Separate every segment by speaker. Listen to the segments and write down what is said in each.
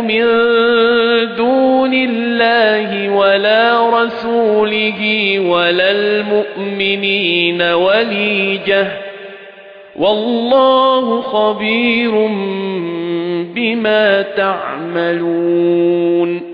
Speaker 1: من دون الله ولا رسوله ولا المؤمنين وليجة. والله خبير بما تعملون.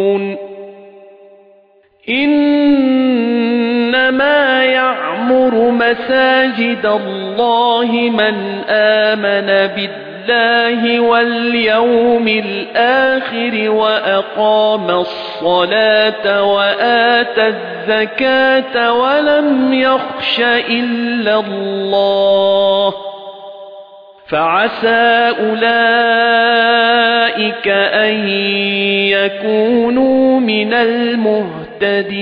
Speaker 1: مساجد الله من آمن بالله واليوم الآخر وأقام الصلاة وآتى الزكاة ولم يخش إلا الله فعسى أولئك أن يكونوا من المهتدين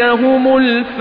Speaker 1: هم الفائزون.